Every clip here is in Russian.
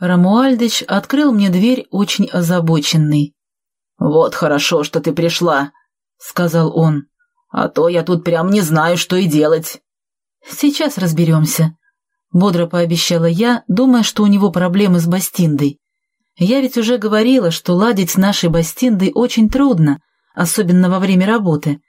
Рамуальдыч открыл мне дверь очень озабоченный. «Вот хорошо, что ты пришла», — сказал он. «А то я тут прям не знаю, что и делать». «Сейчас разберемся», — бодро пообещала я, думая, что у него проблемы с Бастиндой. Я ведь уже говорила, что ладить с нашей Бастиндой очень трудно, особенно во время работы.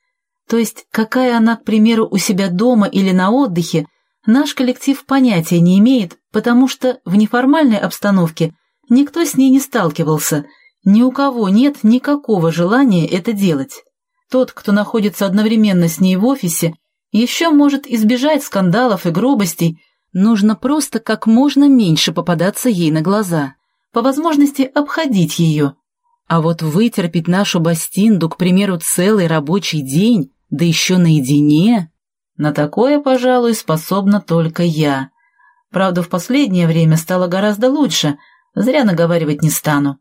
То есть, какая она, к примеру, у себя дома или на отдыхе, наш коллектив понятия не имеет, потому что в неформальной обстановке никто с ней не сталкивался, ни у кого нет никакого желания это делать. Тот, кто находится одновременно с ней в офисе, еще может избежать скандалов и грубостей, нужно просто как можно меньше попадаться ей на глаза по возможности обходить ее. А вот вытерпеть нашу Бастинду, к примеру, целый рабочий день, да еще наедине, на такое, пожалуй, способна только я. Правда, в последнее время стало гораздо лучше, зря наговаривать не стану.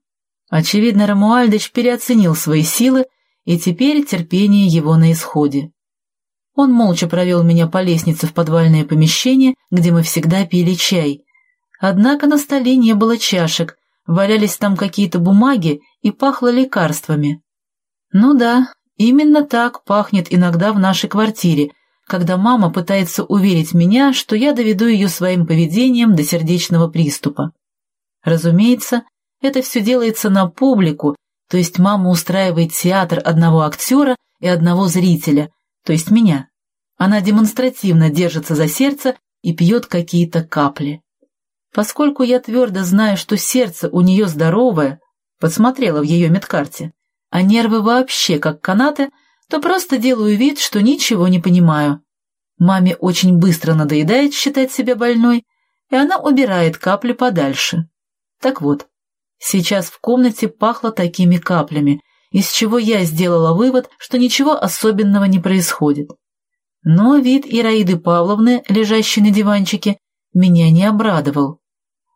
Очевидно, Рамуальдыч переоценил свои силы, и теперь терпение его на исходе. Он молча провел меня по лестнице в подвальное помещение, где мы всегда пили чай. Однако на столе не было чашек, Валялись там какие-то бумаги и пахло лекарствами. Ну да, именно так пахнет иногда в нашей квартире, когда мама пытается уверить меня, что я доведу ее своим поведением до сердечного приступа. Разумеется, это все делается на публику, то есть мама устраивает театр одного актера и одного зрителя, то есть меня. Она демонстративно держится за сердце и пьет какие-то капли. Поскольку я твердо знаю, что сердце у нее здоровое, подсмотрела в ее медкарте, а нервы вообще как канаты, то просто делаю вид, что ничего не понимаю. Маме очень быстро надоедает считать себя больной, и она убирает капли подальше. Так вот, сейчас в комнате пахло такими каплями, из чего я сделала вывод, что ничего особенного не происходит. Но вид Ираиды Павловны, лежащей на диванчике, меня не обрадовал.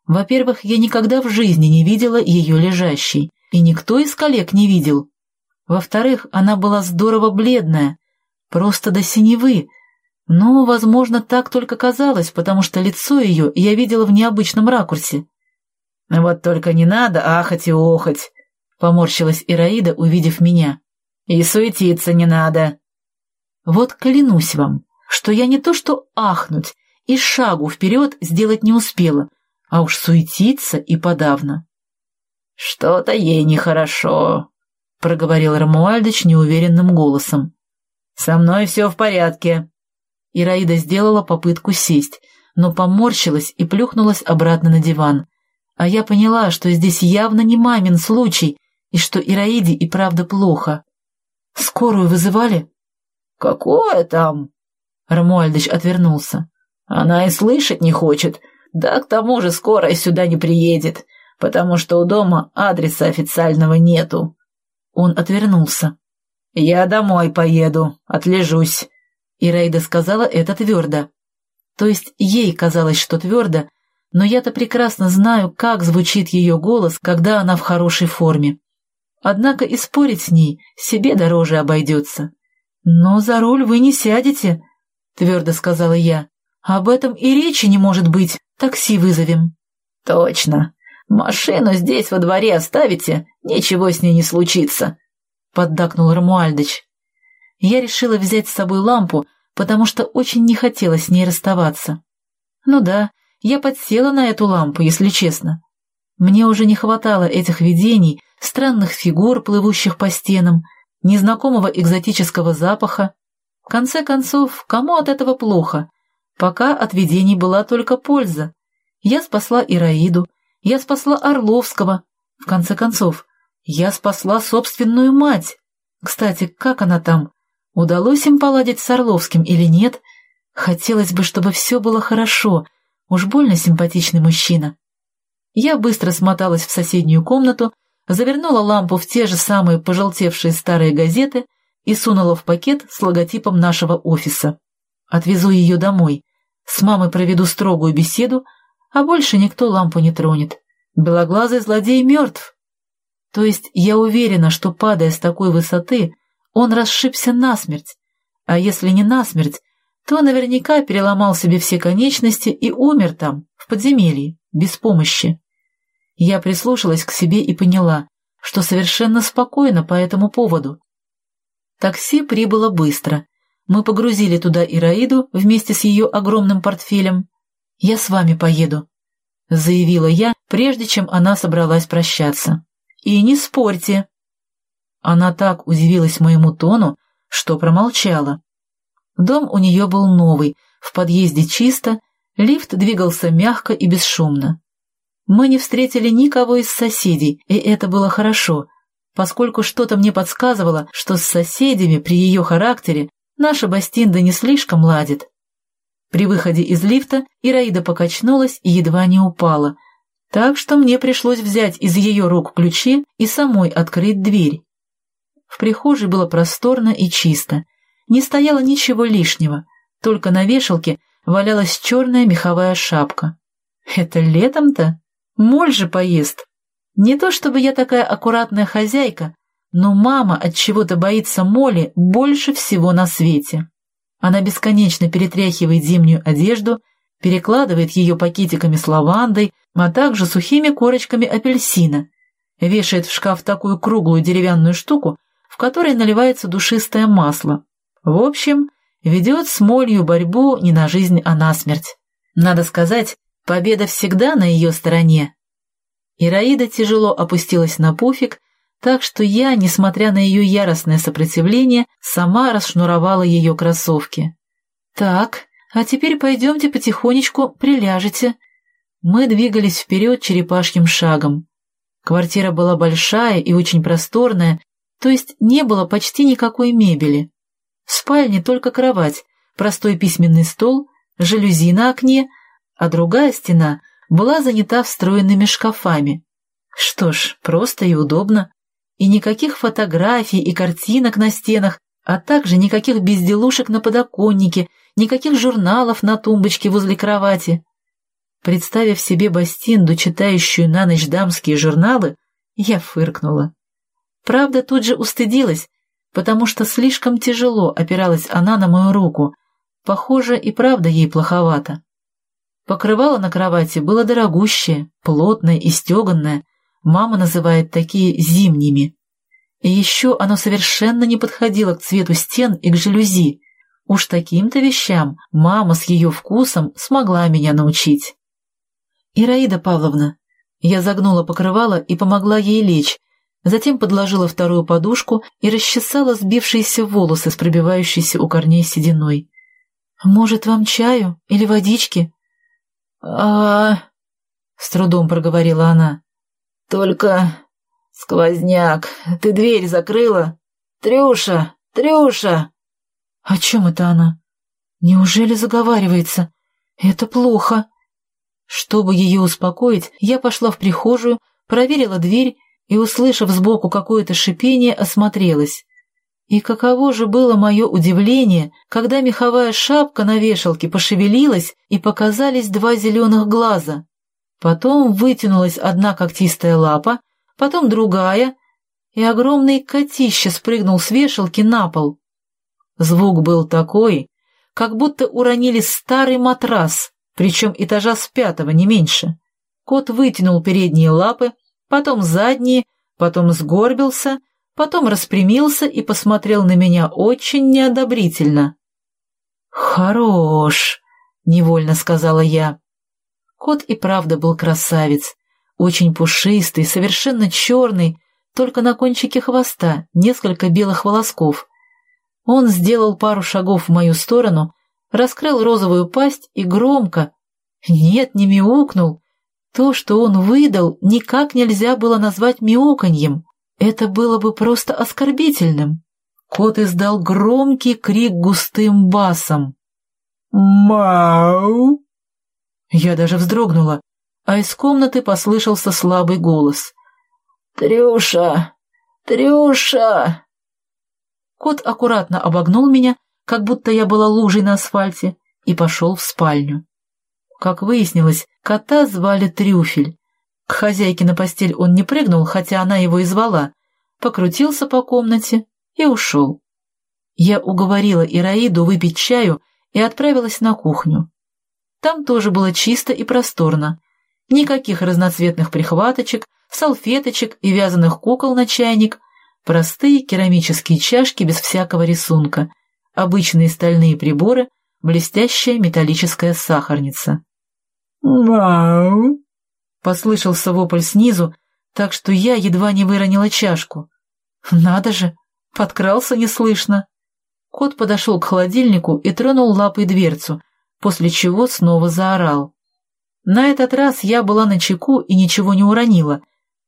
Во-первых, я никогда в жизни не видела ее лежащей, и никто из коллег не видел. Во-вторых, она была здорово бледная, просто до синевы, но, возможно, так только казалось, потому что лицо ее я видела в необычном ракурсе. «Вот только не надо ахать и охать», — поморщилась Ираида, увидев меня. «И суетиться не надо». «Вот клянусь вам, что я не то что ахнуть, и шагу вперед сделать не успела, а уж суетиться и подавно. «Что-то ей нехорошо», — проговорил Рамуальдыч неуверенным голосом. «Со мной все в порядке». Ираида сделала попытку сесть, но поморщилась и плюхнулась обратно на диван. А я поняла, что здесь явно не мамин случай, и что Ираиде и правда плохо. «Скорую вызывали?» «Какое там?» Рамуальдыч отвернулся. «Она и слышать не хочет, да к тому же скорая сюда не приедет, потому что у дома адреса официального нету. Он отвернулся. «Я домой поеду, отлежусь», — Ираида сказала это твердо. То есть ей казалось, что твердо, но я-то прекрасно знаю, как звучит ее голос, когда она в хорошей форме. Однако и спорить с ней себе дороже обойдется. «Но за руль вы не сядете», — твердо сказала я. «Об этом и речи не может быть. Такси вызовем». «Точно. Машину здесь во дворе оставите, ничего с ней не случится», — поддакнул Рамуальдыч. Я решила взять с собой лампу, потому что очень не хотела с ней расставаться. Ну да, я подсела на эту лампу, если честно. Мне уже не хватало этих видений, странных фигур, плывущих по стенам, незнакомого экзотического запаха. В конце концов, кому от этого плохо? Пока от видений была только польза. Я спасла Ираиду, я спасла Орловского. В конце концов, я спасла собственную мать. Кстати, как она там? Удалось им поладить с Орловским или нет? Хотелось бы, чтобы все было хорошо. Уж больно симпатичный мужчина. Я быстро смоталась в соседнюю комнату, завернула лампу в те же самые пожелтевшие старые газеты и сунула в пакет с логотипом нашего офиса. Отвезу ее домой. С мамой проведу строгую беседу, а больше никто лампу не тронет. Белоглазый злодей мертв. То есть я уверена, что, падая с такой высоты, он расшибся насмерть, а если не насмерть, то наверняка переломал себе все конечности и умер там, в подземелье, без помощи. Я прислушалась к себе и поняла, что совершенно спокойно по этому поводу. Такси прибыло быстро. Мы погрузили туда Ираиду вместе с ее огромным портфелем. «Я с вами поеду», — заявила я, прежде чем она собралась прощаться. «И не спорьте». Она так удивилась моему тону, что промолчала. Дом у нее был новый, в подъезде чисто, лифт двигался мягко и бесшумно. Мы не встретили никого из соседей, и это было хорошо, поскольку что-то мне подсказывало, что с соседями при ее характере наша Бастинда не слишком ладит. При выходе из лифта Ираида покачнулась и едва не упала, так что мне пришлось взять из ее рук ключи и самой открыть дверь. В прихожей было просторно и чисто, не стояло ничего лишнего, только на вешалке валялась черная меховая шапка. Это летом-то? Моль же поест. Не то чтобы я такая аккуратная хозяйка, но мама от чего-то боится моли больше всего на свете. Она бесконечно перетряхивает зимнюю одежду, перекладывает ее пакетиками с лавандой, а также сухими корочками апельсина, вешает в шкаф такую круглую деревянную штуку, в которой наливается душистое масло. В общем, ведет с молью борьбу не на жизнь, а на смерть. Надо сказать, Победа всегда на ее стороне. Ираида тяжело опустилась на пуфик, так что я, несмотря на ее яростное сопротивление, сама расшнуровала ее кроссовки. «Так, а теперь пойдемте потихонечку приляжете». Мы двигались вперед черепашьим шагом. Квартира была большая и очень просторная, то есть не было почти никакой мебели. В спальне только кровать, простой письменный стол, жалюзи на окне, а другая стена была занята встроенными шкафами. Что ж, просто и удобно. И никаких фотографий и картинок на стенах, а также никаких безделушек на подоконнике, никаких журналов на тумбочке возле кровати. Представив себе Бастинду, читающую на ночь дамские журналы, я фыркнула. Правда, тут же устыдилась, потому что слишком тяжело опиралась она на мою руку. Похоже, и правда ей плоховато. Покрывало на кровати было дорогущее, плотное и стеганное. Мама называет такие зимними. И еще оно совершенно не подходило к цвету стен и к жалюзи. Уж таким-то вещам мама с ее вкусом смогла меня научить. «Ираида Павловна», я загнула покрывало и помогла ей лечь, затем подложила вторую подушку и расчесала сбившиеся волосы с пробивающейся у корней сединой. «Может, вам чаю или водички?» а с трудом проговорила она. «Только сквозняк. Ты дверь закрыла? Трюша! Трюша!» «О чем это она? Неужели заговаривается? Это плохо!» Чтобы ее успокоить, я пошла в прихожую, проверила дверь и, услышав сбоку какое-то шипение, осмотрелась. И каково же было мое удивление, когда меховая шапка на вешалке пошевелилась и показались два зеленых глаза. Потом вытянулась одна когтистая лапа, потом другая, и огромный котище спрыгнул с вешалки на пол. Звук был такой, как будто уронили старый матрас, причем этажа с пятого, не меньше. Кот вытянул передние лапы, потом задние, потом сгорбился потом распрямился и посмотрел на меня очень неодобрительно. «Хорош!» — невольно сказала я. Кот и правда был красавец, очень пушистый, совершенно черный, только на кончике хвоста несколько белых волосков. Он сделал пару шагов в мою сторону, раскрыл розовую пасть и громко, нет, не мяукнул, то, что он выдал, никак нельзя было назвать мяуканьем. Это было бы просто оскорбительным. Кот издал громкий крик густым басом. «Мау!» Я даже вздрогнула, а из комнаты послышался слабый голос. «Трюша! Трюша!» Кот аккуратно обогнул меня, как будто я была лужей на асфальте, и пошел в спальню. Как выяснилось, кота звали Трюфель, к хозяйке на постель он не прыгнул, хотя она его и звала, покрутился по комнате и ушел. Я уговорила Ираиду выпить чаю и отправилась на кухню. Там тоже было чисто и просторно. Никаких разноцветных прихваточек, салфеточек и вязаных кукол на чайник. Простые керамические чашки без всякого рисунка, обычные стальные приборы, блестящая металлическая сахарница. «Вау!» — послышался вопль снизу, так что я едва не выронила чашку. «Надо же! Подкрался неслышно!» Кот подошел к холодильнику и тронул лапой дверцу, после чего снова заорал. На этот раз я была на чеку и ничего не уронила,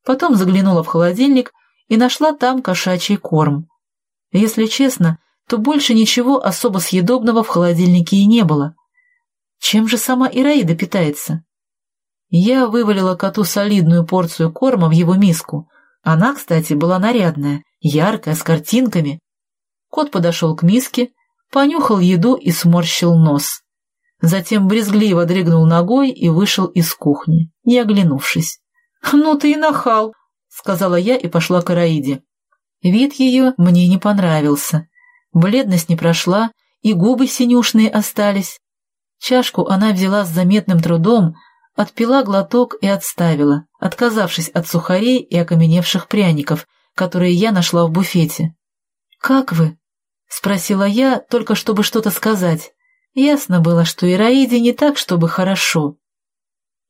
потом заглянула в холодильник и нашла там кошачий корм. Если честно, то больше ничего особо съедобного в холодильнике и не было. Чем же сама Ираида питается? Я вывалила коту солидную порцию корма в его миску. Она, кстати, была нарядная, яркая, с картинками. Кот подошел к миске, понюхал еду и сморщил нос. Затем брезгливо дрыгнул ногой и вышел из кухни, не оглянувшись. «Ну ты и нахал!» — сказала я и пошла к Араиде. Вид ее мне не понравился. Бледность не прошла, и губы синюшные остались. Чашку она взяла с заметным трудом, отпила глоток и отставила, отказавшись от сухарей и окаменевших пряников, которые я нашла в буфете. «Как вы?» — спросила я, только чтобы что-то сказать. Ясно было, что Ираиде не так, чтобы хорошо.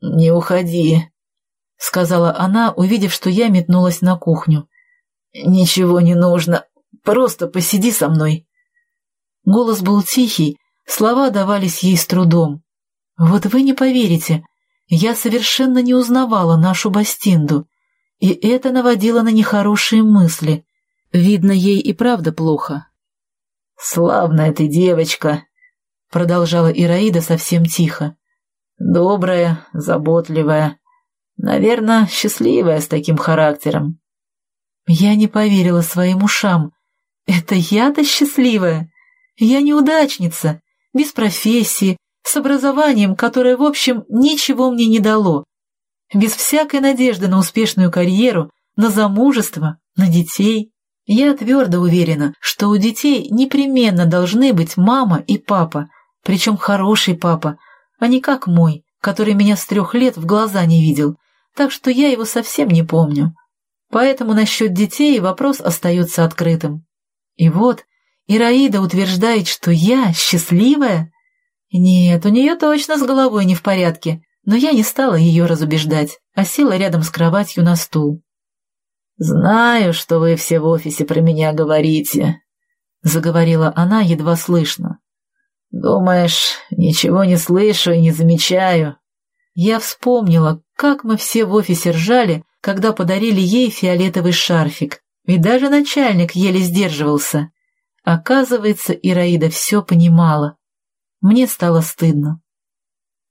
«Не уходи», — сказала она, увидев, что я метнулась на кухню. «Ничего не нужно, просто посиди со мной». Голос был тихий, слова давались ей с трудом. «Вот вы не поверите, я совершенно не узнавала нашу Бастинду, и это наводило на нехорошие мысли. Видно, ей и правда плохо». «Славная ты девочка», — продолжала Ираида совсем тихо. «Добрая, заботливая, наверное, счастливая с таким характером». Я не поверила своим ушам. «Это я-то счастливая? Я неудачница, без профессии, с образованием, которое, в общем, ничего мне не дало, без всякой надежды на успешную карьеру, на замужество, на детей». Я твердо уверена, что у детей непременно должны быть мама и папа, причем хороший папа, а не как мой, который меня с трех лет в глаза не видел, так что я его совсем не помню. Поэтому насчет детей вопрос остается открытым. И вот, Ираида утверждает, что я счастливая? Нет, у нее точно с головой не в порядке, но я не стала ее разубеждать, а села рядом с кроватью на стул. «Знаю, что вы все в офисе про меня говорите», — заговорила она едва слышно. «Думаешь, ничего не слышу и не замечаю?» Я вспомнила, как мы все в офисе ржали, когда подарили ей фиолетовый шарфик, и даже начальник еле сдерживался. Оказывается, Ираида все понимала. Мне стало стыдно.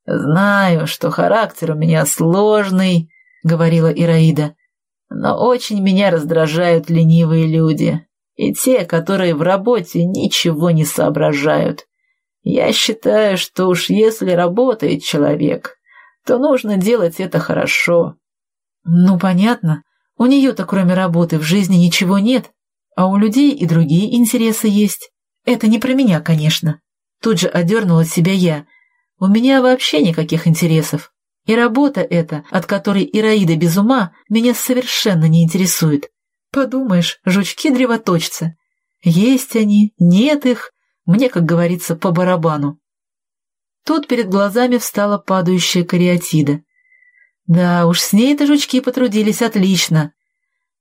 «Знаю, что характер у меня сложный», — говорила Ираида, «но очень меня раздражают ленивые люди и те, которые в работе ничего не соображают. Я считаю, что уж если работает человек, то нужно делать это хорошо. Ну, понятно. У нее-то кроме работы в жизни ничего нет, а у людей и другие интересы есть. Это не про меня, конечно. Тут же одернула себя я. У меня вообще никаких интересов. И работа эта, от которой Ираида без ума, меня совершенно не интересует. Подумаешь, жучки-древоточцы. Есть они, нет их, мне, как говорится, по барабану. Тут перед глазами встала падающая кариатида. Да уж, с ней-то жучки потрудились отлично.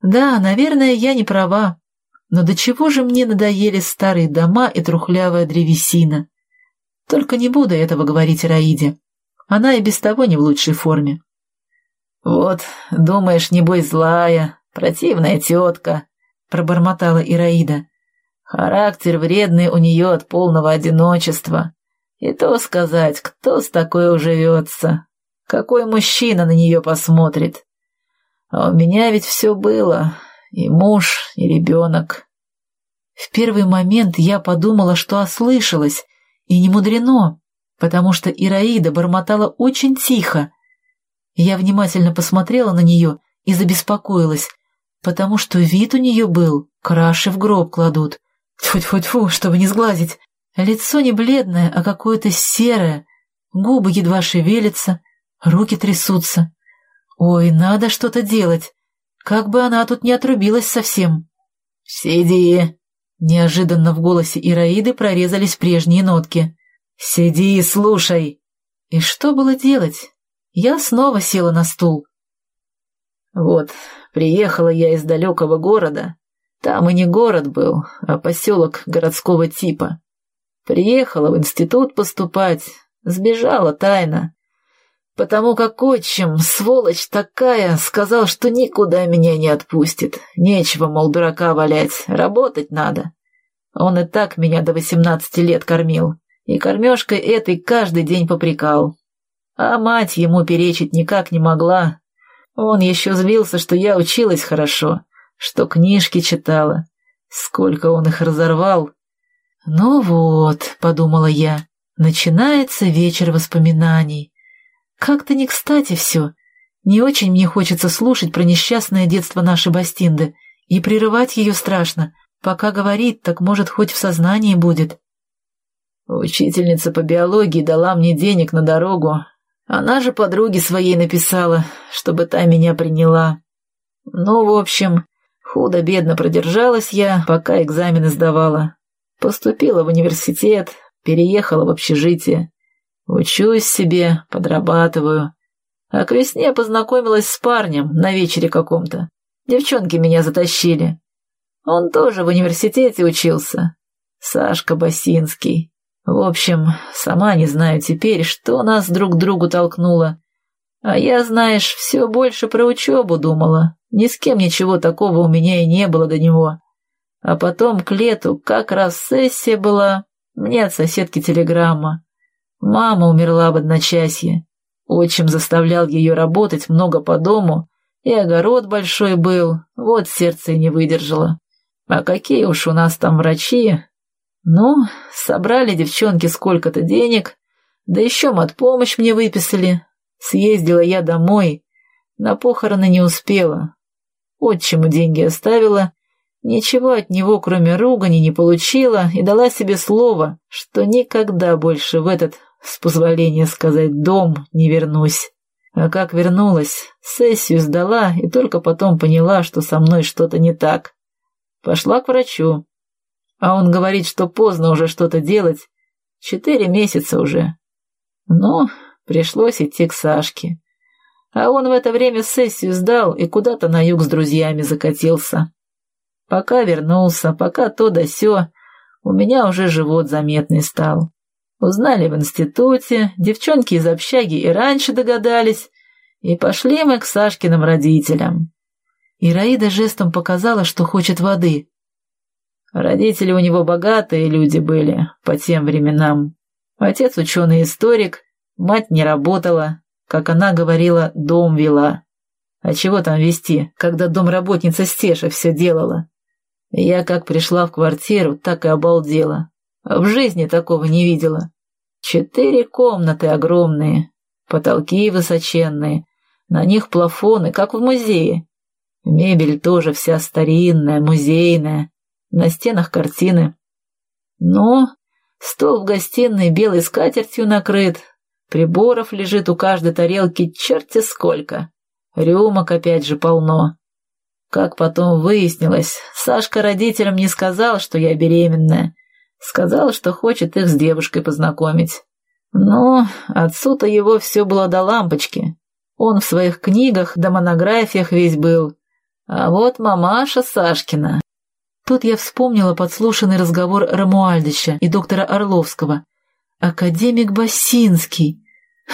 Да, наверное, я не права. Но до чего же мне надоели старые дома и трухлявая древесина? Только не буду этого говорить Раиде. Она и без того не в лучшей форме. «Вот, думаешь, небось злая, противная тетка», — пробормотала Ираида. Характер вредный у нее от полного одиночества. И то сказать, кто с такой уживется, какой мужчина на нее посмотрит. А у меня ведь все было, и муж, и ребенок. В первый момент я подумала, что ослышалась, и не мудрено, потому что Ираида бормотала очень тихо. Я внимательно посмотрела на нее и забеспокоилась, потому что вид у нее был, краши в гроб кладут, Тьфу-тьфу-тьфу, чтобы не сглазить. Лицо не бледное, а какое-то серое, губы едва шевелятся, руки трясутся. Ой, надо что-то делать. Как бы она тут не отрубилась совсем. «Сиди!» Неожиданно в голосе Ираиды прорезались прежние нотки. «Сиди и слушай!» И что было делать? Я снова села на стул. «Вот, приехала я из далекого города. Там и не город был, а поселок городского типа. Приехала в институт поступать, сбежала тайно. Потому как отчим, сволочь такая, сказал, что никуда меня не отпустит. Нечего, мол, дурака валять, работать надо. Он и так меня до восемнадцати лет кормил, и кормежкой этой каждый день попрекал. А мать ему перечить никак не могла. Он еще злился, что я училась хорошо, что книжки читала. Сколько он их разорвал. «Ну вот», — подумала я, — начинается вечер воспоминаний. Как-то не кстати все. Не очень мне хочется слушать про несчастное детство нашей Бастинды, и прерывать ее страшно. Пока говорит, так может хоть в сознании будет. Учительница по биологии дала мне денег на дорогу. Она же подруге своей написала, чтобы та меня приняла. Ну, в общем, худо-бедно продержалась я, пока экзамены сдавала. Поступила в университет, переехала в общежитие. Учусь себе, подрабатываю. А к весне познакомилась с парнем на вечере каком-то. Девчонки меня затащили. Он тоже в университете учился. Сашка Басинский. В общем, сама не знаю теперь, что нас друг к другу толкнуло. А я, знаешь, все больше про учебу думала. Ни с кем ничего такого у меня и не было до него. А потом к лету как раз сессия была. Мне от соседки телеграмма. Мама умерла в одночасье. Отчим заставлял ее работать много по дому, и огород большой был, вот сердце и не выдержало. А какие уж у нас там врачи. Ну, собрали девчонки сколько-то денег, да еще матпомощь мне выписали. Съездила я домой, на похороны не успела. Отчиму деньги оставила, ничего от него, кроме ругани, не получила и дала себе слово, что никогда больше в этот с позволения сказать, дом не вернусь. А как вернулась, сессию сдала и только потом поняла, что со мной что-то не так. Пошла к врачу. А он говорит, что поздно уже что-то делать. Четыре месяца уже. Ну, пришлось идти к Сашке. А он в это время сессию сдал и куда-то на юг с друзьями закатился. Пока вернулся, пока то да сё, у меня уже живот заметный стал. Узнали в институте, девчонки из общаги и раньше догадались, и пошли мы к Сашкиным родителям. Ираида жестом показала, что хочет воды. Родители у него богатые люди были по тем временам. Отец ученый-историк, мать не работала, как она говорила, дом вела. А чего там вести, когда домработница Стеша все делала? Я как пришла в квартиру, так и обалдела. В жизни такого не видела. Четыре комнаты огромные, потолки высоченные, на них плафоны, как в музее. Мебель тоже вся старинная, музейная, на стенах картины. Ну, стол в гостиной белой скатертью накрыт, приборов лежит у каждой тарелки черти сколько, рюмок опять же полно. Как потом выяснилось, Сашка родителям не сказал, что я беременная, Сказал, что хочет их с девушкой познакомить. Но отцу-то его все было до лампочки. Он в своих книгах да монографиях весь был. А вот мамаша Сашкина. Тут я вспомнила подслушанный разговор Рамуальдича и доктора Орловского. Академик Басинский.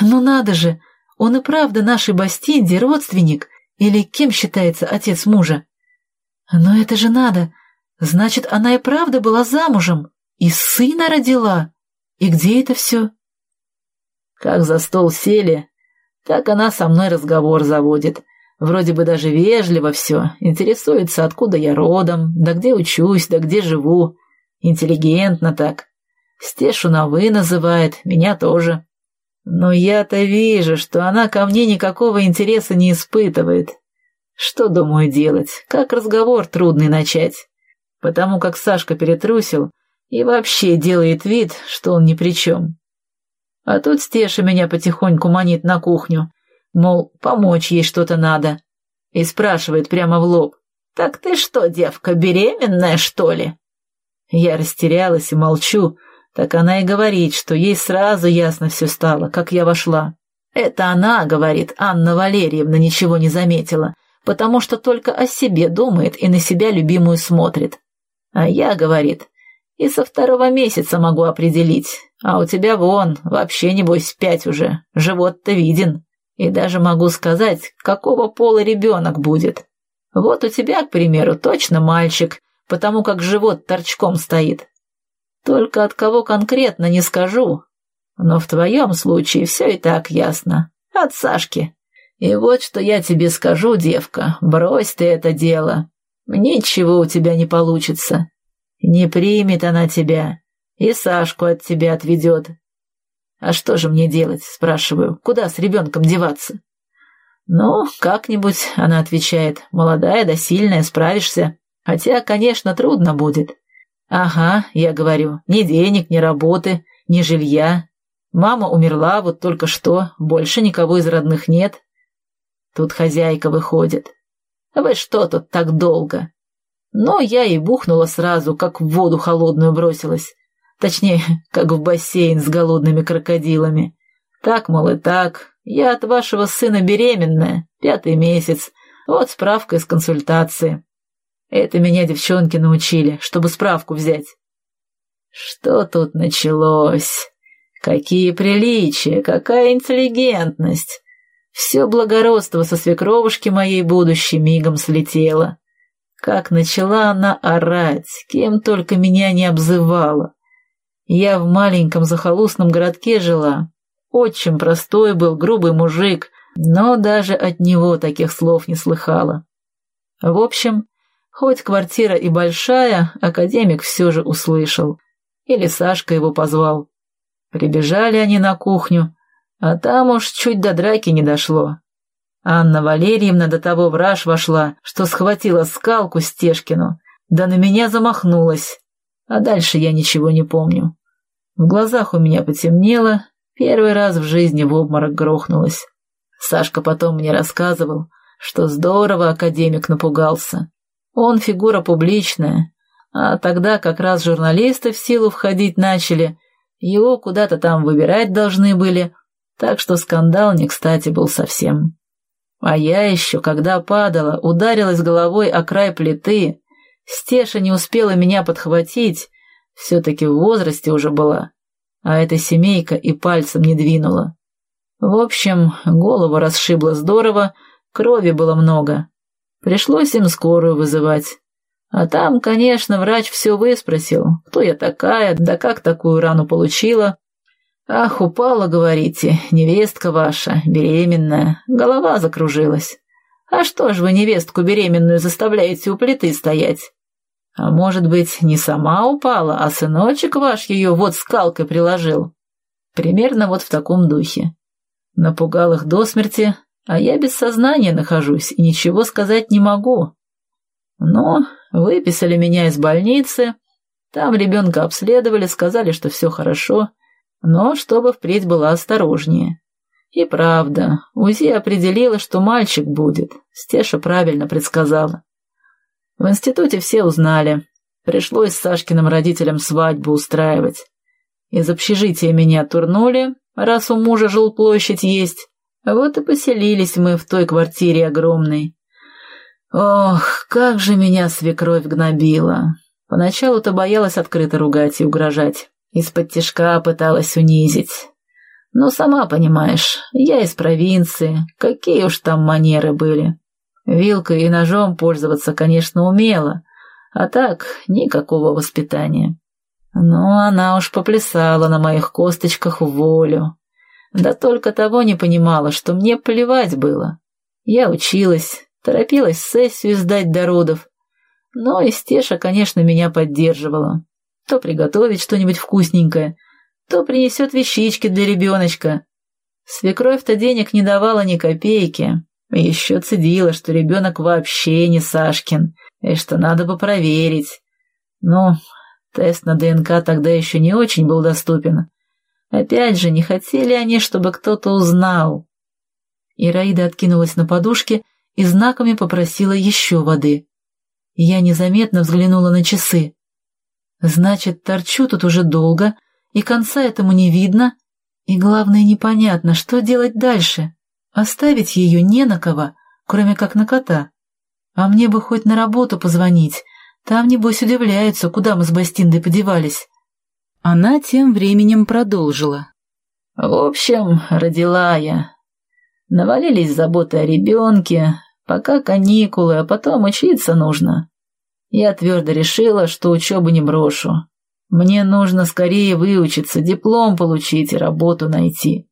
Ну надо же, он и правда нашей Бастинде родственник, или кем считается отец мужа? Но это же надо. Значит, она и правда была замужем. И сына родила? И где это все? Как за стол сели, так она со мной разговор заводит. Вроде бы даже вежливо все, интересуется, откуда я родом, да где учусь, да где живу. Интеллигентно так. Стешу на «вы» называет, меня тоже. Но я-то вижу, что она ко мне никакого интереса не испытывает. Что, думаю, делать? Как разговор трудный начать? Потому как Сашка перетрусил, и вообще делает вид, что он ни при чем. А тут Стеша меня потихоньку манит на кухню, Мол, помочь ей что-то надо. И спрашивает прямо в лоб. «Так ты что, девка, беременная, что ли?» Я растерялась и молчу, так она и говорит, что ей сразу ясно все стало, как я вошла. Это она, говорит, Анна Валерьевна ничего не заметила, потому что только о себе думает и на себя любимую смотрит. А я, говорит, и со второго месяца могу определить, а у тебя вон, вообще небось пять уже, живот-то виден. И даже могу сказать, какого пола ребенок будет. Вот у тебя, к примеру, точно мальчик, потому как живот торчком стоит. Только от кого конкретно не скажу. Но в твоем случае все и так ясно. От Сашки. И вот что я тебе скажу, девка, брось ты это дело. Ничего у тебя не получится. Не примет она тебя, и Сашку от тебя отведет. А что же мне делать, спрашиваю, куда с ребенком деваться? Ну, как-нибудь, она отвечает, молодая да сильная, справишься. Хотя, конечно, трудно будет. Ага, я говорю, ни денег, ни работы, ни жилья. Мама умерла вот только что, больше никого из родных нет. Тут хозяйка выходит. Вы что тут так долго? Но я и бухнула сразу, как в воду холодную бросилась. Точнее, как в бассейн с голодными крокодилами. Так, мол, и так. Я от вашего сына беременная, пятый месяц. Вот справка из консультации. Это меня девчонки научили, чтобы справку взять. Что тут началось? Какие приличия, какая интеллигентность. Все благородство со свекровушки моей будущей мигом слетело. Как начала она орать, кем только меня не обзывала. Я в маленьком захолустном городке жила. Очень простой был, грубый мужик, но даже от него таких слов не слыхала. В общем, хоть квартира и большая, академик все же услышал. Или Сашка его позвал. Прибежали они на кухню, а там уж чуть до драки не дошло. Анна Валерьевна до того враж вошла, что схватила скалку Стешкину, да на меня замахнулась. А дальше я ничего не помню. В глазах у меня потемнело, первый раз в жизни в обморок грохнулась. Сашка потом мне рассказывал, что здорово академик напугался. Он фигура публичная, а тогда как раз журналисты в силу входить начали, его куда-то там выбирать должны были, так что скандал не кстати был совсем. А я еще, когда падала, ударилась головой о край плиты. Стеша не успела меня подхватить, все-таки в возрасте уже была, а эта семейка и пальцем не двинула. В общем, голову расшибло здорово, крови было много. Пришлось им скорую вызывать. А там, конечно, врач все выспросил, кто я такая, да как такую рану получила, «Ах, упала, говорите, невестка ваша, беременная, голова закружилась. А что ж вы невестку беременную заставляете у плиты стоять? А может быть, не сама упала, а сыночек ваш ее вот скалкой приложил?» Примерно вот в таком духе. Напугал их до смерти, а я без сознания нахожусь и ничего сказать не могу. Но выписали меня из больницы, там ребенка обследовали, сказали, что все хорошо — но чтобы впредь была осторожнее. И правда, УЗИ определила, что мальчик будет, Стеша правильно предсказала. В институте все узнали. Пришлось Сашкиным родителям свадьбу устраивать. Из общежития меня турнули, раз у мужа жилплощадь есть. Вот и поселились мы в той квартире огромной. Ох, как же меня свекровь гнобила. Поначалу-то боялась открыто ругать и угрожать. Из-под тишка пыталась унизить. Но сама понимаешь, я из провинции, какие уж там манеры были. Вилкой и ножом пользоваться, конечно, умела, а так никакого воспитания. Но она уж поплясала на моих косточках в волю. Да только того не понимала, что мне плевать было. Я училась, торопилась сессию сдать до родов. Но и Стеша, конечно, меня поддерживала. То приготовить что-нибудь вкусненькое, то принесет вещички для ребеночка. Свекровь-то денег не давала ни копейки, еще цедила, что ребенок вообще не Сашкин, и что надо бы проверить. Ну, тест на ДНК тогда еще не очень был доступен. Опять же, не хотели они, чтобы кто-то узнал. Ираида откинулась на подушке и знаками попросила еще воды. Я незаметно взглянула на часы. Значит, торчу тут уже долго, и конца этому не видно, и, главное, непонятно, что делать дальше. Оставить ее не на кого, кроме как на кота. А мне бы хоть на работу позвонить, там, небось, удивляются, куда мы с Бастиндой подевались. Она тем временем продолжила. В общем, родила я. Навалились заботы о ребенке, пока каникулы, а потом учиться нужно. Я твердо решила, что учебу не брошу. Мне нужно скорее выучиться, диплом получить и работу найти,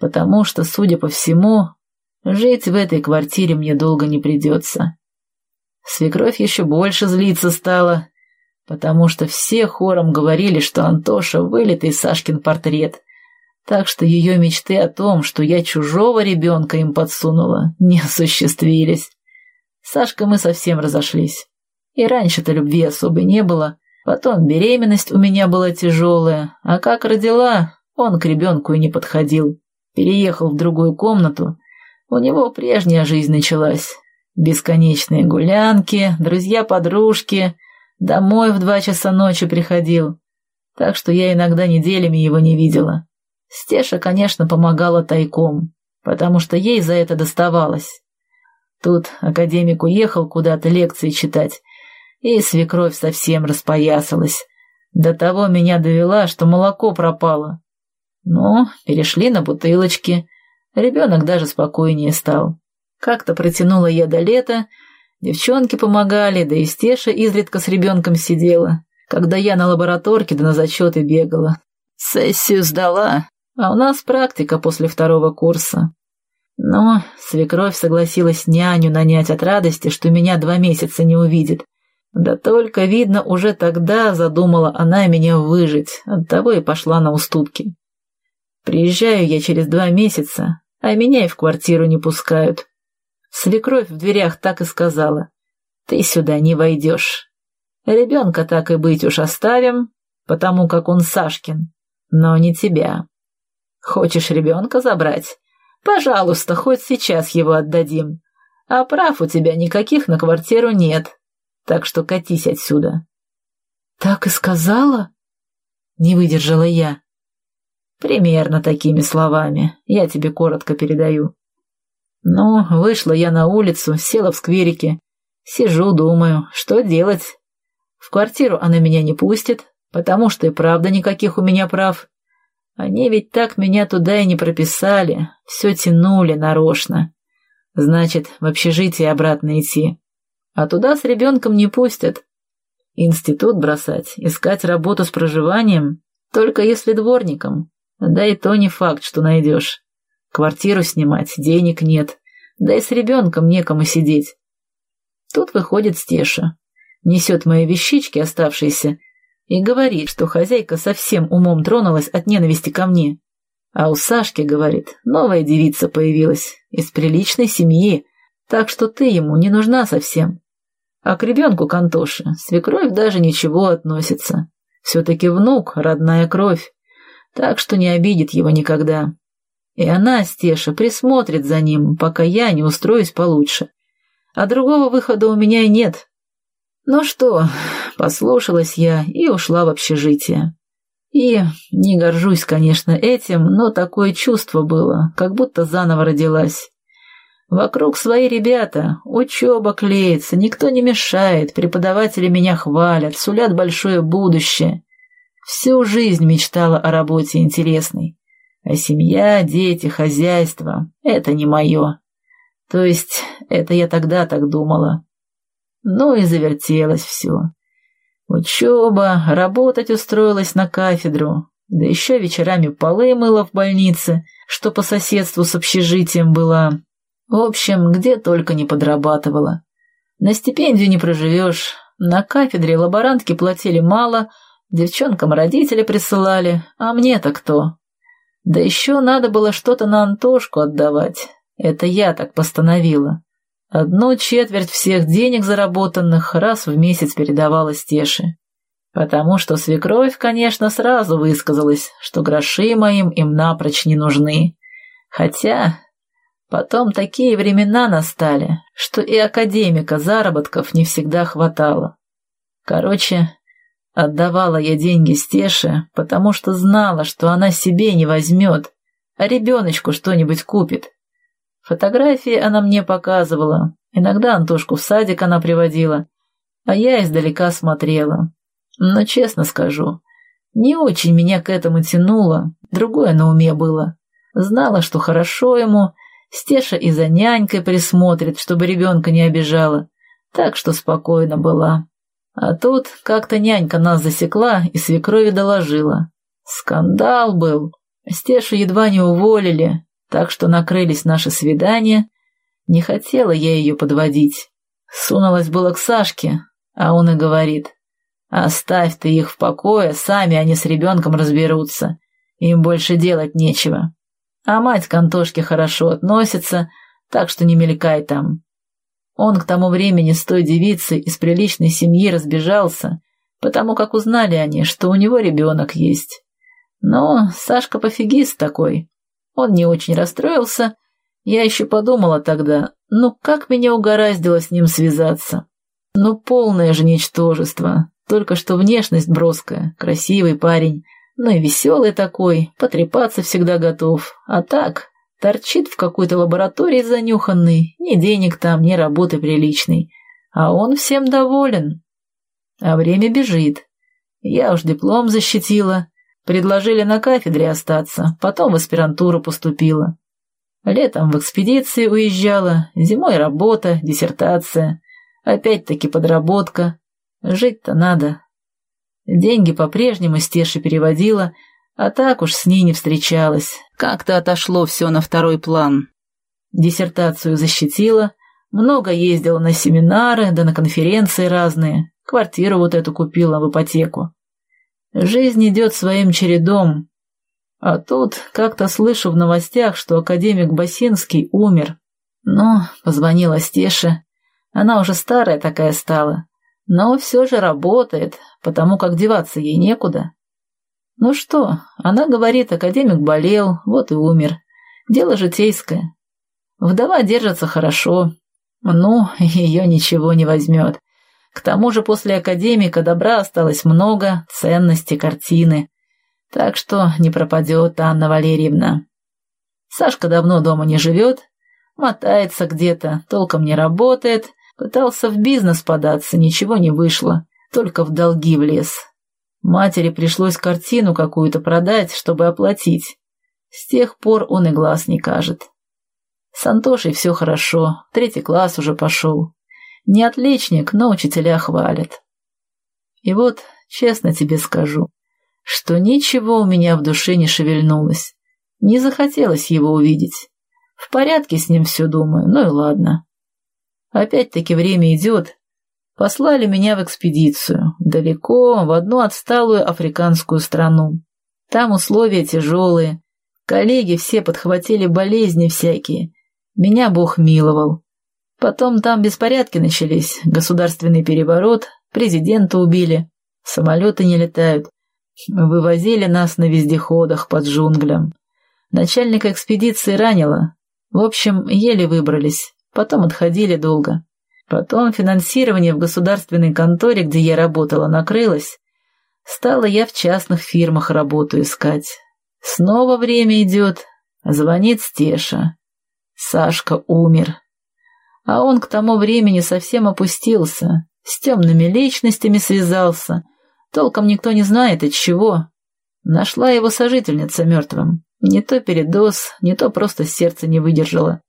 потому что, судя по всему, жить в этой квартире мне долго не придется. Свекровь еще больше злиться стала, потому что все хором говорили, что Антоша вылитый Сашкин портрет, так что ее мечты о том, что я чужого ребенка им подсунула, не осуществились. Сашка мы совсем разошлись. И раньше-то любви особой не было, потом беременность у меня была тяжелая, а как родила, он к ребенку и не подходил. Переехал в другую комнату, у него прежняя жизнь началась. Бесконечные гулянки, друзья-подружки, домой в два часа ночи приходил. Так что я иногда неделями его не видела. Стеша, конечно, помогала тайком, потому что ей за это доставалось. Тут академик уехал куда-то лекции читать, и свекровь совсем распоясалась. До того меня довела, что молоко пропало. Ну, перешли на бутылочки. Ребенок даже спокойнее стал. Как-то протянула я до лета, девчонки помогали, да и Стеша изредка с ребенком сидела, когда я на лабораторке да на зачеты бегала. Сессию сдала, а у нас практика после второго курса. Но свекровь согласилась няню нанять от радости, что меня два месяца не увидит. Да только, видно, уже тогда задумала она меня выжить, оттого и пошла на уступки. Приезжаю я через два месяца, а меня и в квартиру не пускают. Свекровь в дверях так и сказала. «Ты сюда не войдешь. Ребенка так и быть уж оставим, потому как он Сашкин, но не тебя. Хочешь ребенка забрать? Пожалуйста, хоть сейчас его отдадим. А прав у тебя никаких на квартиру нет, так что катись отсюда». «Так и сказала?» Не выдержала я. «Примерно такими словами. Я тебе коротко передаю». Ну, вышла я на улицу, села в скверике. Сижу, думаю, что делать. В квартиру она меня не пустит, потому что и правда никаких у меня прав. Они ведь так меня туда и не прописали, все тянули нарочно. Значит, в общежитие обратно идти. А туда с ребенком не пустят. Институт бросать, искать работу с проживанием, только если дворником. Да и то не факт, что найдешь. Квартиру снимать денег нет, да и с ребенком некому сидеть. Тут выходит Стеша, несет мои вещички оставшиеся и говорит, что хозяйка совсем умом тронулась от ненависти ко мне. А у Сашки, говорит, новая девица появилась, из приличной семьи, так что ты ему не нужна совсем. А к ребенку Кантоши свекровь даже ничего относится. Все-таки внук, родная кровь, так что не обидит его никогда. И она, Стеша, присмотрит за ним, пока я не устроюсь получше. А другого выхода у меня и нет. Ну что, послушалась я и ушла в общежитие. И не горжусь, конечно, этим, но такое чувство было, как будто заново родилась. Вокруг свои ребята, учеба клеится, никто не мешает, преподаватели меня хвалят, сулят большое будущее. Всю жизнь мечтала о работе интересной. А семья, дети, хозяйство — это не мое. То есть, это я тогда так думала. Ну и завертелось все. Учеба, работать устроилась на кафедру, да еще вечерами полы мыла в больнице, что по соседству с общежитием была. В общем, где только не подрабатывала. На стипендию не проживешь, на кафедре лаборантки платили мало, девчонкам родители присылали, а мне-то кто? Да еще надо было что-то на Антошку отдавать. Это я так постановила. Одну четверть всех денег заработанных раз в месяц передавала Стеше. Потому что свекровь, конечно, сразу высказалась, что гроши моим им напрочь не нужны. Хотя, Потом такие времена настали, что и академика заработков не всегда хватало. Короче, отдавала я деньги Стеше, потому что знала, что она себе не возьмет, а ребеночку что-нибудь купит. Фотографии она мне показывала, иногда Антошку в садик она приводила, а я издалека смотрела. Но честно скажу, не очень меня к этому тянуло, другое на уме было. Знала, что хорошо ему, Стеша и за нянькой присмотрит, чтобы ребенка не обижала, так что спокойно была. А тут как-то нянька нас засекла и свекрови доложила. Скандал был. Стешу едва не уволили, так что накрылись наши свидания. Не хотела я ее подводить. Сунулась было к Сашке, а он и говорит. «Оставь ты их в покое, сами они с ребенком разберутся. Им больше делать нечего. А мать к Антошке хорошо относится, так что не мелькай там. Он к тому времени с той девицей из приличной семьи разбежался, потому как узнали они, что у него ребенок есть. Но Сашка пофигист такой. Он не очень расстроился. Я еще подумала тогда, ну как меня угораздило с ним связаться. Ну полное же ничтожество, только что внешность броская, красивый парень, ну и веселый такой, потрепаться всегда готов. А так, торчит в какой-то лаборатории занюханный, ни денег там, ни работы приличной. А он всем доволен. А время бежит. Я уж диплом защитила. Предложили на кафедре остаться, потом в аспирантуру поступила. Летом в экспедиции уезжала, зимой работа, диссертация. Опять-таки подработка. Жить-то надо. Деньги по-прежнему Стеша переводила, а так уж с ней не встречалась. Как-то отошло все на второй план. Диссертацию защитила, много ездила на семинары, да на конференции разные, квартиру вот эту купила в ипотеку. Жизнь идет своим чередом. А тут как-то слышу в новостях, что академик Басинский умер. Ну, позвонила Стеша. Она уже старая такая стала но все же работает, потому как деваться ей некуда. Ну что, она говорит, академик болел, вот и умер. Дело житейское. Вдова держится хорошо, ну, ее ничего не возьмет. К тому же после академика добра осталось много, ценности, картины. Так что не пропадет Анна Валерьевна. Сашка давно дома не живет, мотается где-то, толком не работает — Пытался в бизнес податься, ничего не вышло, только в долги влез. Матери пришлось картину какую-то продать, чтобы оплатить. С тех пор он и глаз не кажет. С Антошей все хорошо, третий класс уже пошел. Не отличник, но учителя хвалят. И вот, честно тебе скажу, что ничего у меня в душе не шевельнулось. Не захотелось его увидеть. В порядке с ним все думаю, ну и ладно. Опять-таки время идет. Послали меня в экспедицию, далеко, в одну отсталую африканскую страну. Там условия тяжелые. Коллеги все подхватили болезни всякие. Меня Бог миловал. Потом там беспорядки начались, государственный переворот, президента убили, самолеты не летают. Вывозили нас на вездеходах под джунглям. Начальника экспедиции ранило. В общем, еле выбрались. Потом отходили долго. Потом финансирование в государственной конторе, где я работала, накрылось. Стала я в частных фирмах работу искать. Снова время идет. Звонит Стеша. Сашка умер. А он к тому времени совсем опустился, с темными личностями связался. Толком никто не знает от чего. Нашла его сожительница мертвым. Не то передоз, не то просто сердце не выдержало.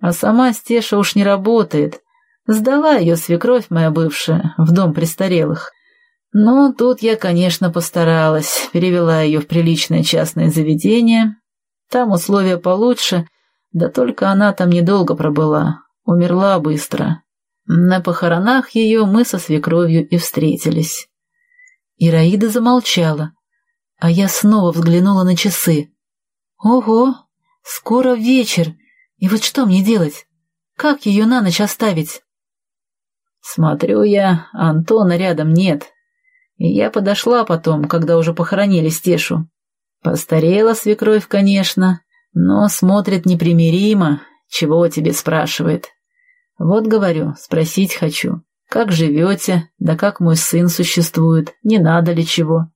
А сама Стеша уж не работает. Сдала ее свекровь моя бывшая в дом престарелых. Но тут я, конечно, постаралась, перевела ее в приличное частное заведение. Там условия получше, да только она там недолго пробыла, умерла быстро. На похоронах ее мы со свекровью и встретились. Ираида замолчала, а я снова взглянула на часы. «Ого, скоро вечер, и вот что мне делать? Как ее на ночь оставить? Смотрю я, Антона рядом нет. И я подошла потом, когда уже похоронили Стешу. Постарела свекровь, конечно, но смотрит непримиримо, чего тебе спрашивает. Вот говорю, спросить хочу, как живете, да как мой сын существует, не надо ли чего.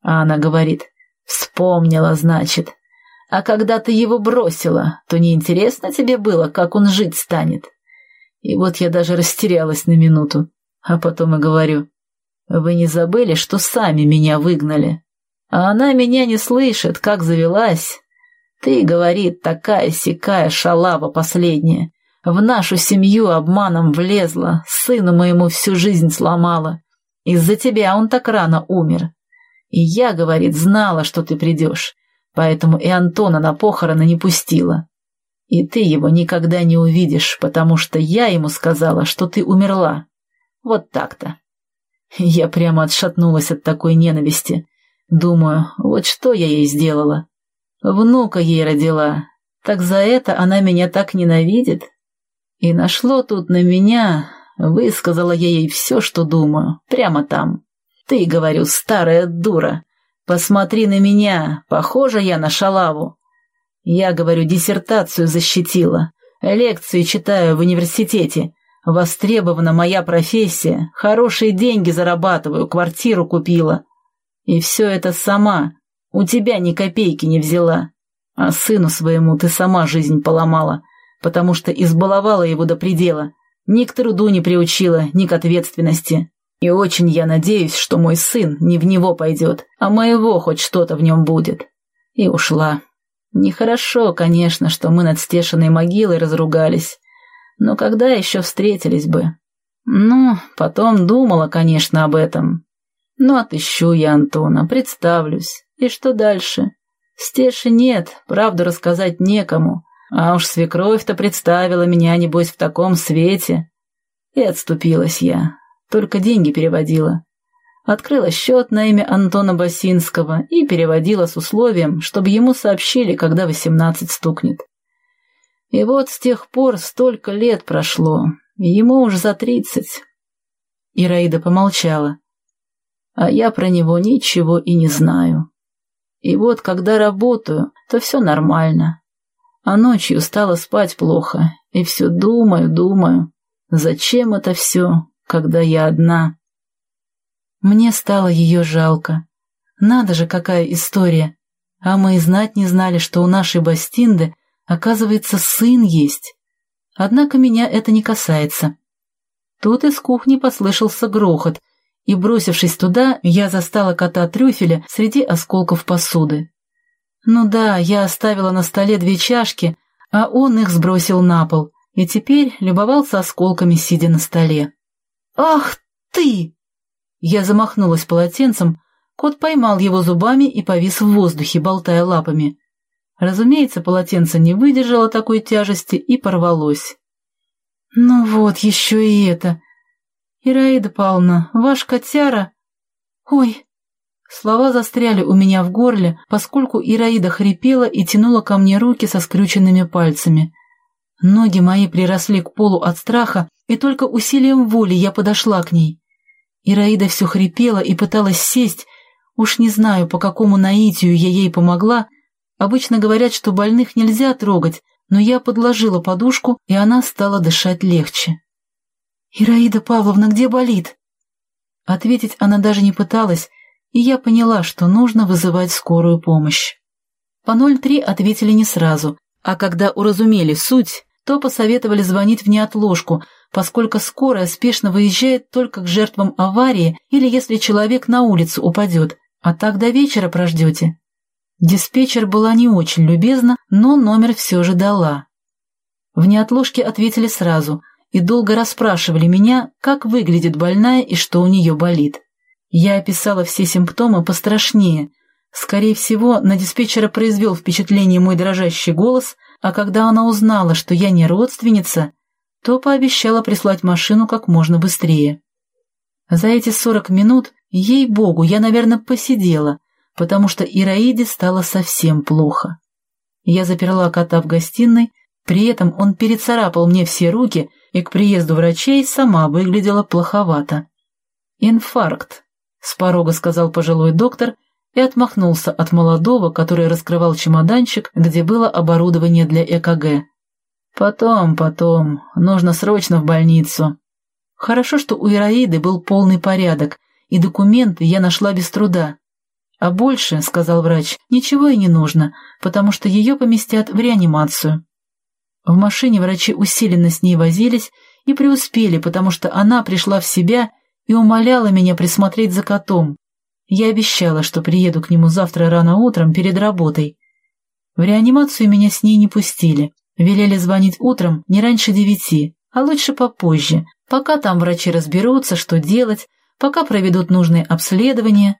А она говорит, вспомнила, значит. А когда ты его бросила, то неинтересно тебе было, как он жить станет. И вот я даже растерялась на минуту, а потом и говорю, вы не забыли, что сами меня выгнали? А она меня не слышит, как завелась. Ты, говорит, такая-сякая шалава последняя. В нашу семью обманом влезла, сыну моему всю жизнь сломала. Из-за тебя он так рано умер. И я, говорит, знала, что ты придешь, поэтому и Антона на похороны не пустила. И ты его никогда не увидишь, потому что я ему сказала, что ты умерла. Вот так-то. Я прямо отшатнулась от такой ненависти. Думаю, вот что я ей сделала. Внука ей родила. Так за это она меня так ненавидит. И нашло тут на меня, высказала я ей все, что думаю, прямо там. Ты, говорю, старая дура, посмотри на меня, похожа я на шалаву. Я, говорю, диссертацию защитила, лекции читаю в университете, востребована моя профессия, хорошие деньги зарабатываю, квартиру купила. И все это сама, у тебя ни копейки не взяла. А сыну своему ты сама жизнь поломала, потому что избаловала его до предела, ни к труду не приучила, ни к ответственности. И очень я надеюсь, что мой сын не в него пойдет, а моего хоть что-то в нем будет. И ушла. Нехорошо, конечно, что мы над стешенной могилой разругались, но когда еще встретились бы? Ну, потом думала, конечно, об этом. Ну, отыщу я Антона, представлюсь. И что дальше? Стеши нет, правду рассказать некому. А уж свекровь-то представила меня, небось, в таком свете. И отступилась я, только деньги переводила. Открыла счет на имя Антона Басинского и переводила с условием, чтобы ему сообщили, когда восемнадцать стукнет. И вот с тех пор столько лет прошло, ему уже за тридцать. Ираида помолчала. А я про него ничего и не знаю. И вот, когда работаю, то все нормально. А ночью стало спать плохо, и все думаю, думаю, зачем это все, когда я одна? Мне стало ее жалко. Надо же, какая история. А мы и знать не знали, что у нашей Бастинды, оказывается, сын есть. Однако меня это не касается. Тут из кухни послышался грохот, и, бросившись туда, я застала кота трюфеля среди осколков посуды. Ну да, я оставила на столе две чашки, а он их сбросил на пол, и теперь любовался осколками, сидя на столе. «Ах ты!» Я замахнулась полотенцем, кот поймал его зубами и повис в воздухе, болтая лапами. Разумеется, полотенце не выдержало такой тяжести и порвалось. «Ну вот, еще и это!» «Ираида Павловна, ваш котяра...» «Ой!» Слова застряли у меня в горле, поскольку Ираида хрипела и тянула ко мне руки со скрюченными пальцами. Ноги мои приросли к полу от страха, и только усилием воли я подошла к ней. Ираида все хрипела и пыталась сесть. Уж не знаю, по какому наитию я ей помогла. Обычно говорят, что больных нельзя трогать, но я подложила подушку, и она стала дышать легче. «Ираида Павловна, где болит?» Ответить она даже не пыталась, и я поняла, что нужно вызывать скорую помощь. По 03 ответили не сразу, а когда уразумели суть, то посоветовали звонить в неотложку, поскольку скорая спешно выезжает только к жертвам аварии или если человек на улицу упадет, а так до вечера прождете. Диспетчер была не очень любезна, но номер все же дала. В неотложке ответили сразу и долго расспрашивали меня, как выглядит больная и что у нее болит. Я описала все симптомы пострашнее. Скорее всего, на диспетчера произвел впечатление мой дрожащий голос, а когда она узнала, что я не родственница, то пообещала прислать машину как можно быстрее. За эти сорок минут, ей-богу, я, наверное, посидела, потому что Ираиде стало совсем плохо. Я заперла кота в гостиной, при этом он перецарапал мне все руки и к приезду врачей сама выглядела плоховато. «Инфаркт», — с порога сказал пожилой доктор и отмахнулся от молодого, который раскрывал чемоданчик, где было оборудование для ЭКГ. Потом, потом. Нужно срочно в больницу. Хорошо, что у Ираиды был полный порядок, и документы я нашла без труда. А больше, — сказал врач, — ничего и не нужно, потому что ее поместят в реанимацию. В машине врачи усиленно с ней возились и преуспели, потому что она пришла в себя и умоляла меня присмотреть за котом. Я обещала, что приеду к нему завтра рано утром перед работой. В реанимацию меня с ней не пустили. Велели звонить утром не раньше девяти, а лучше попозже, пока там врачи разберутся, что делать, пока проведут нужные обследования,